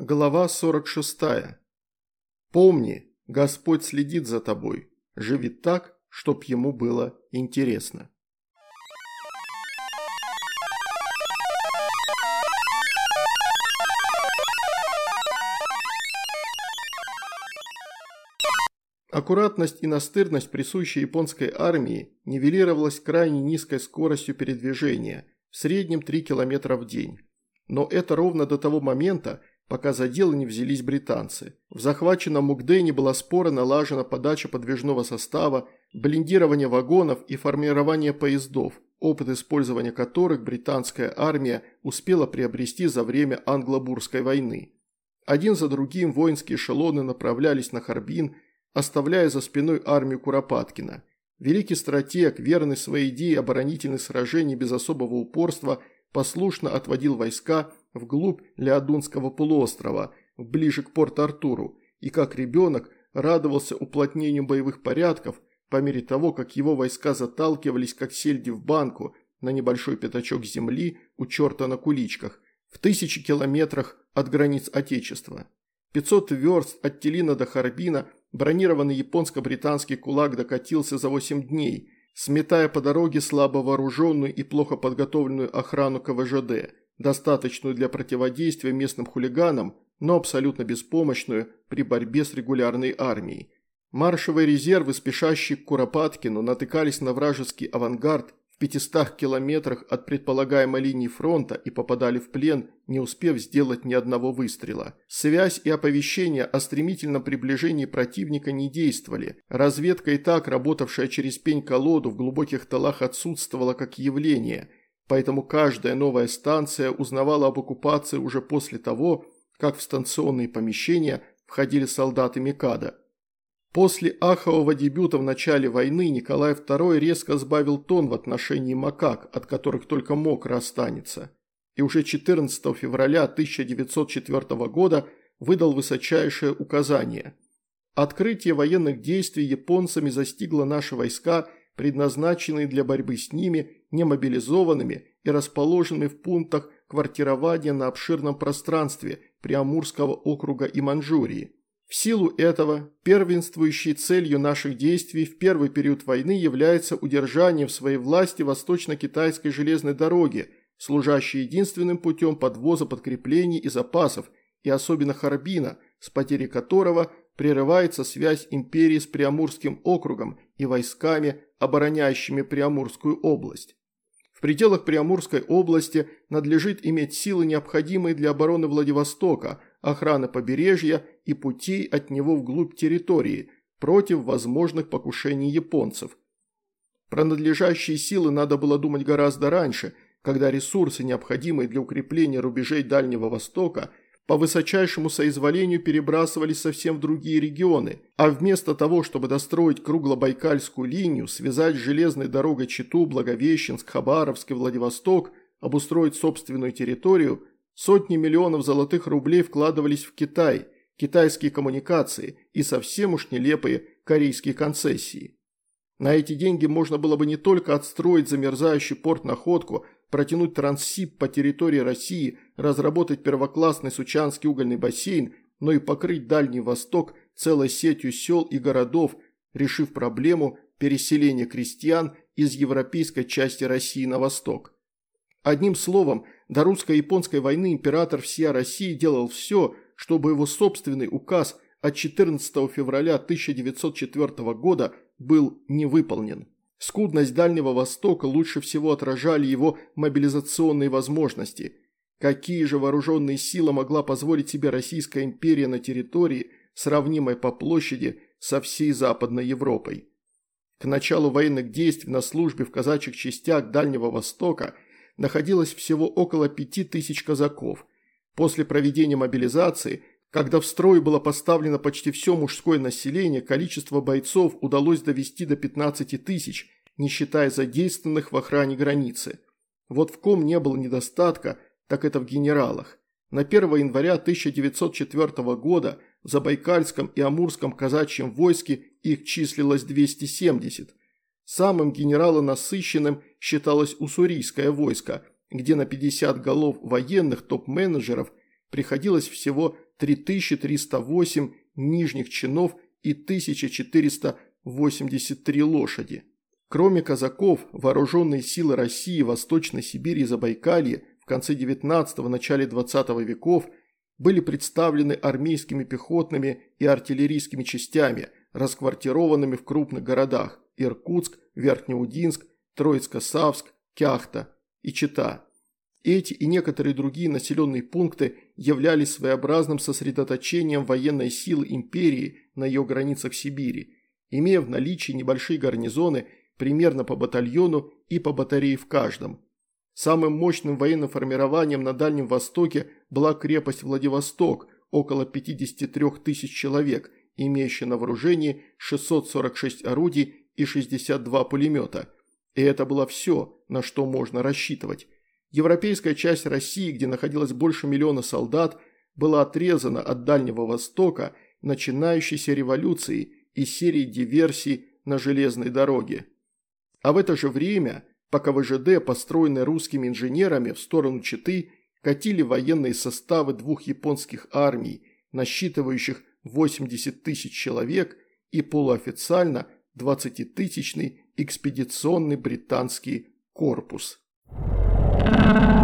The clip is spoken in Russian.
Глава 46. Помни, Господь следит за тобой. Живи так, чтоб ему было интересно. Аккуратность и настырность, присущие японской армии, нивелировалась крайне низкой скоростью передвижения, в среднем 3 км в день. Но это ровно до того момента, пока за дело не взялись британцы. В захваченном Мукдене была спора налажена подача подвижного состава, блиндирование вагонов и формирование поездов, опыт использования которых британская армия успела приобрести за время Англобурской войны. Один за другим воинские эшелоны направлялись на Харбин, оставляя за спиной армию Куропаткина. Великий стратег, верный своей идее оборонительных сражений без особого упорства, послушно отводил войска вглубь Леодунского полуострова, ближе к Порт-Артуру, и как ребенок радовался уплотнению боевых порядков по мере того, как его войска заталкивались, как сельди в банку, на небольшой пятачок земли у черта на куличках, в тысячи километрах от границ Отечества. 500 верст от Телина до Харбина бронированный японско-британский кулак докатился за 8 дней, сметая по дороге слабо вооруженную и плохо подготовленную охрану КВЖД – достаточную для противодействия местным хулиганам, но абсолютно беспомощную при борьбе с регулярной армией. Маршевые резервы, спешащие к Куропаткину, натыкались на вражеский авангард в 500 километрах от предполагаемой линии фронта и попадали в плен, не успев сделать ни одного выстрела. Связь и оповещение о стремительном приближении противника не действовали. Разведка и так, работавшая через пень-колоду в глубоких талах отсутствовала как явление – поэтому каждая новая станция узнавала об оккупации уже после того, как в станционные помещения входили солдаты Микада. После ахового дебюта в начале войны Николай II резко сбавил тон в отношении макак, от которых только мог расстанется, и уже 14 февраля 1904 года выдал высочайшее указание. Открытие военных действий японцами застигло наши войска, предназначенные для борьбы с ними немобилизованными и расположенными в пунктах квартирования на обширном пространстве Приамурского округа и Манчжурии. В силу этого, первенствующей целью наших действий в первый период войны является удержание в своей власти восточно-китайской железной дороги, служащей единственным путем подвоза подкреплений и запасов, и особенно Харбина, с потерей которого прерывается связь империи с Приамурским округом и войсками, обороняющими Приамурскую область. В пределах Приамурской области надлежит иметь силы, необходимые для обороны Владивостока, охраны побережья и путей от него вглубь территории, против возможных покушений японцев. Про надлежащие силы надо было думать гораздо раньше, когда ресурсы, необходимые для укрепления рубежей Дальнего Востока – по высочайшему соизволению перебрасывались совсем в другие регионы, а вместо того, чтобы достроить круглобайкальскую линию, связать железной дорогой Читу, Благовещенск, Хабаровск и Владивосток, обустроить собственную территорию, сотни миллионов золотых рублей вкладывались в Китай, китайские коммуникации и совсем уж нелепые корейские концессии. На эти деньги можно было бы не только отстроить замерзающий порт Находку, протянуть трансип по территории России, разработать первоклассный Сучанский угольный бассейн, но и покрыть Дальний Восток целой сетью сел и городов, решив проблему переселения крестьян из европейской части России на восток. Одним словом, до русско-японской войны император всея России делал все, чтобы его собственный указ от 14 февраля 1904 года был не выполнен. Скудность Дальнего Востока лучше всего отражали его мобилизационные возможности. Какие же вооруженные силы могла позволить себе Российская империя на территории, сравнимой по площади со всей Западной Европой? К началу военных действий на службе в казачьих частях Дальнего Востока находилось всего около пяти тысяч казаков. После проведения мобилизации когда в строй было поставлено почти все мужское население, количество бойцов удалось довести до 15 тысяч, не считая задействованных в охране границы. Вот в ком не было недостатка, так это в генералах. На 1 января 1904 года в Забайкальском и Амурском казачьем войске их числилось 270. Самым генералонасыщенным считалось уссурийское войско, где на 50 голов военных топ-менеджеров приходилось всего 3308 нижних чинов и 1483 лошади. Кроме казаков, вооруженные силы России, Восточной Сибири и Забайкалья в конце 19 – начале 20 веков были представлены армейскими пехотными и артиллерийскими частями, расквартированными в крупных городах – Иркутск, Верхнеудинск, Троицко-Савск, Кяхта и Чита. Эти и некоторые другие населенные пункты являлись своеобразным сосредоточением военной силы империи на ее границах Сибири, имея в наличии небольшие гарнизоны примерно по батальону и по батарее в каждом. Самым мощным военным формированием на Дальнем Востоке была крепость Владивосток, около 53 тысяч человек, имеющая на вооружении 646 орудий и 62 пулемета. И это было все, на что можно рассчитывать. Европейская часть России, где находилось больше миллиона солдат, была отрезана от Дальнего Востока начинающейся революцией и серией диверсий на железной дороге. А в это же время, пока ВЖД, построенные русскими инженерами в сторону Читы, катили военные составы двух японских армий, насчитывающих 80 тысяч человек, и полуофициально 20-тысячный экспедиционный британский корпус. Uh...